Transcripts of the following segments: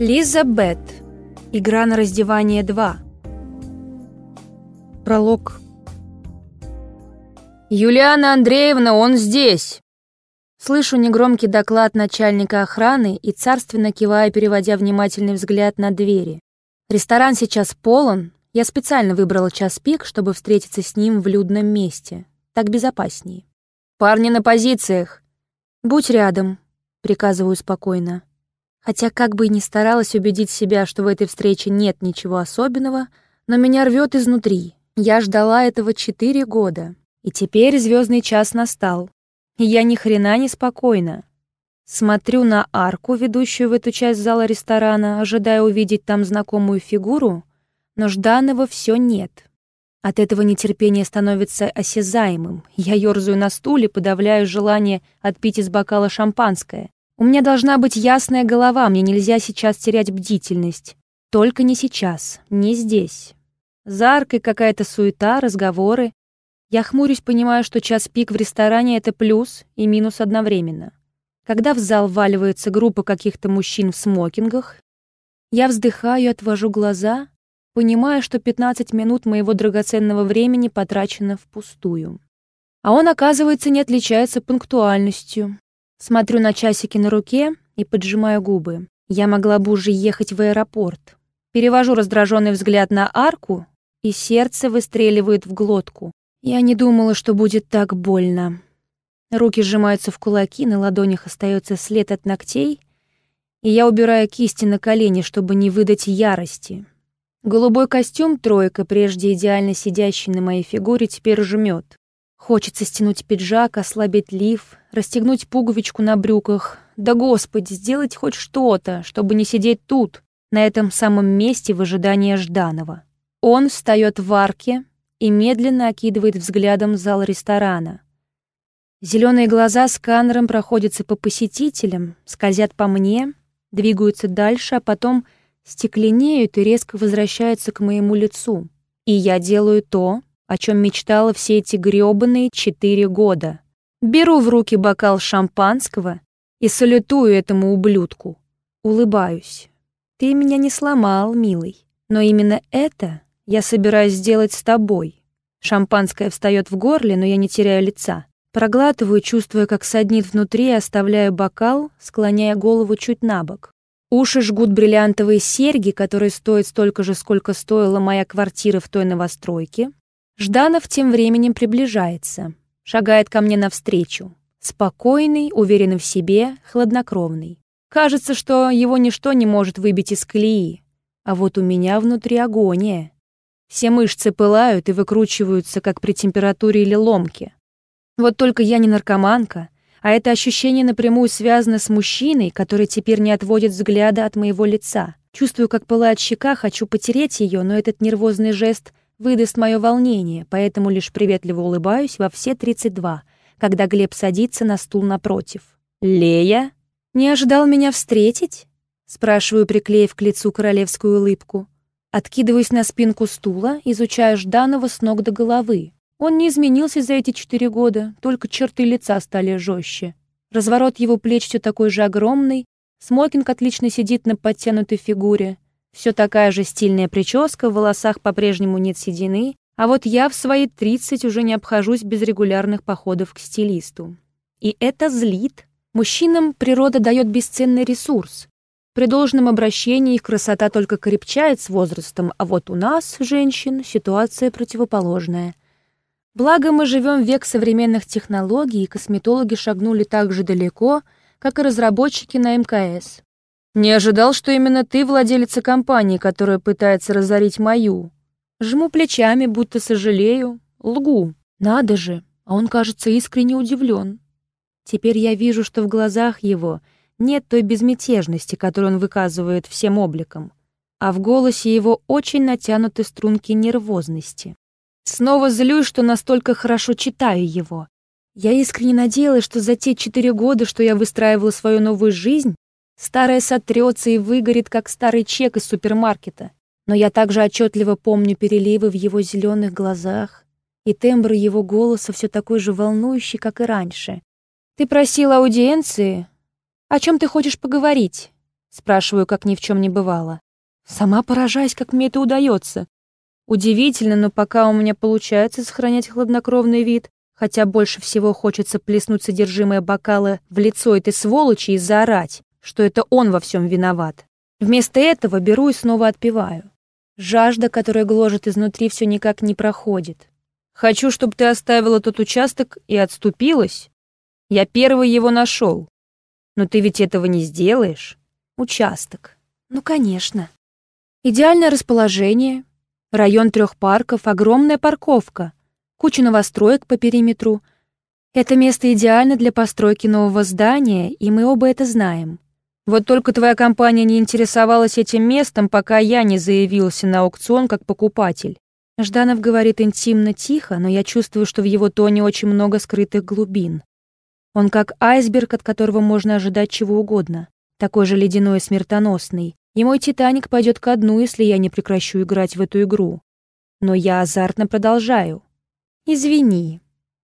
Лиза Бет. Игра на раздевание 2. Пролог. «Юлиана Андреевна, он здесь!» Слышу негромкий доклад начальника охраны и царственно киваю, переводя внимательный взгляд на двери. Ресторан сейчас полон. Я специально выбрала час пик, чтобы встретиться с ним в людном месте. Так безопаснее. «Парни на позициях!» «Будь рядом», — приказываю спокойно. Хотя как бы и ни старалась убедить себя, что в этой встрече нет ничего особенного, но меня рвет изнутри. Я ждала этого четыре года. И теперь звездный час настал. И я ни хрена не спокойна. Смотрю на арку, ведущую в эту часть зала ресторана, ожидая увидеть там знакомую фигуру, но Жданова все нет. От этого нетерпение становится осязаемым. Я ерзаю на стуле, подавляю желание отпить из бокала шампанское. У меня должна быть ясная голова, мне нельзя сейчас терять бдительность. Только не сейчас, не здесь. За аркой какая-то суета, разговоры. Я хмурюсь, понимая, что час пик в ресторане — это плюс и минус одновременно. Когда в зал вваливается группа каких-то мужчин в смокингах, я вздыхаю отвожу глаза, понимая, что 15 минут моего драгоценного времени потрачено впустую. А он, оказывается, не отличается пунктуальностью. Смотрю на часики на руке и поджимаю губы. Я могла бы уже ехать в аэропорт. Перевожу раздраженный взгляд на арку, и сердце выстреливает в глотку. Я не думала, что будет так больно. Руки сжимаются в кулаки, на ладонях остается след от ногтей, и я убираю кисти на колени, чтобы не выдать ярости. Голубой костюм «тройка», прежде идеально сидящий на моей фигуре, теперь жмет. Хочется стянуть пиджак, ослабить лиф, расстегнуть пуговичку на брюках. Да господи, сделать хоть что-то, чтобы не сидеть тут, на этом самом месте в ожидании Жданова. Он встает в арке и медленно окидывает взглядом зал ресторана. Зеленые глаза сканером проходятся по посетителям, скользят по мне, двигаются дальше, а потом стекленеют и резко возвращаются к моему лицу. И я делаю то, о чем мечтала все эти грёбаные четыре года. Беру в руки бокал шампанского и салютую этому ублюдку. Улыбаюсь. Ты меня не сломал, милый. Но именно это я собираюсь сделать с тобой. Шампанское встает в горле, но я не теряю лица. Проглатываю, чувствуя, как саднит внутри, оставляю бокал, склоняя голову чуть на бок. Уши жгут бриллиантовые серьги, которые стоят столько же, сколько стоила моя квартира в той новостройке. Жданов тем временем приближается, шагает ко мне навстречу. Спокойный, уверенный в себе, хладнокровный. Кажется, что его ничто не может выбить из колеи. А вот у меня внутри агония. Все мышцы пылают и выкручиваются, как при температуре или ломке. Вот только я не наркоманка, а это ощущение напрямую связано с мужчиной, который теперь не отводит взгляда от моего лица. Чувствую, как пылает щека, хочу потереть ее, но этот нервозный жест выдаст мое волнение, поэтому лишь приветливо улыбаюсь во все 32, когда Глеб садится на стул напротив. «Лея? Не ожидал меня встретить?» Спрашиваю, приклеив к лицу королевскую улыбку. Откидываюсь на спинку стула, изучая Жданова с ног до головы. Он не изменился за эти четыре года, только черты лица стали жестче. Разворот его плеч все такой же огромный, смокинг отлично сидит на подтянутой фигуре, все такая же стильная прическа, в волосах по-прежнему нет седины, а вот я в свои 30 уже не обхожусь без регулярных походов к стилисту. И это злит. Мужчинам природа дает бесценный ресурс. При должном обращении их красота только крепчает с возрастом, а вот у нас, женщин, ситуация противоположная — Благо, мы живем в век современных технологий, и косметологи шагнули так же далеко, как и разработчики на МКС. Не ожидал, что именно ты владелица компании, которая пытается разорить мою. Жму плечами, будто сожалею, лгу. Надо же, а он, кажется, искренне удивлен. Теперь я вижу, что в глазах его нет той безмятежности, которую он выказывает всем обликом, а в голосе его очень натянуты струнки нервозности. Снова злюсь, что настолько хорошо читаю его. Я искренне надеялась, что за те четыре года, что я выстраивала свою новую жизнь, старая сотрется и выгорит, как старый чек из супермаркета. Но я также отчетливо помню переливы в его зеленых глазах, и тембр его голоса все такой же волнующий, как и раньше. «Ты просила аудиенции? О чем ты хочешь поговорить?» Спрашиваю, как ни в чем не бывало. Сама поражаюсь, как мне это удается. Удивительно, но пока у меня получается сохранять хладнокровный вид, хотя больше всего хочется плеснуть содержимое бокала в лицо этой сволочи и заорать, что это он во всем виноват. Вместо этого беру и снова отпиваю. Жажда, которая гложет изнутри, все никак не проходит. Хочу, чтобы ты оставила тот участок и отступилась. Я первый его нашел. Но ты ведь этого не сделаешь. Участок. Ну, конечно. Идеальное расположение. Район трех парков, огромная парковка. Куча новостроек по периметру. Это место идеально для постройки нового здания, и мы оба это знаем. Вот только твоя компания не интересовалась этим местом, пока я не заявился на аукцион как покупатель. Жданов говорит интимно тихо, но я чувствую, что в его тоне очень много скрытых глубин. Он как айсберг, от которого можно ожидать чего угодно. Такой же ледяной и смертоносный. И мой «Титаник» пойдет ко дну, если я не прекращу играть в эту игру. Но я азартно продолжаю. «Извини».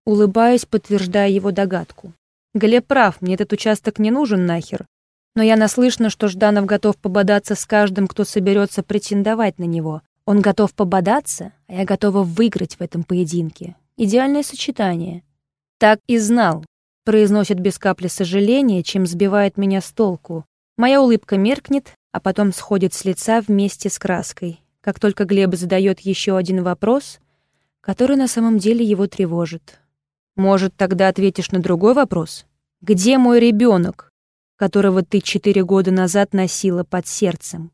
Улыбаюсь, подтверждая его догадку. Глеб прав, мне этот участок не нужен нахер. Но я наслышана, что Жданов готов пободаться с каждым, кто соберется претендовать на него. Он готов пободаться, а я готова выиграть в этом поединке. Идеальное сочетание. Так и знал, произносит без капли сожаления, чем сбивает меня с толку. Моя улыбка меркнет, а потом сходит с лица вместе с краской. Как только Глеб задает еще один вопрос, который на самом деле его тревожит. Может, тогда ответишь на другой вопрос? Где мой ребенок, которого ты четыре года назад носила под сердцем?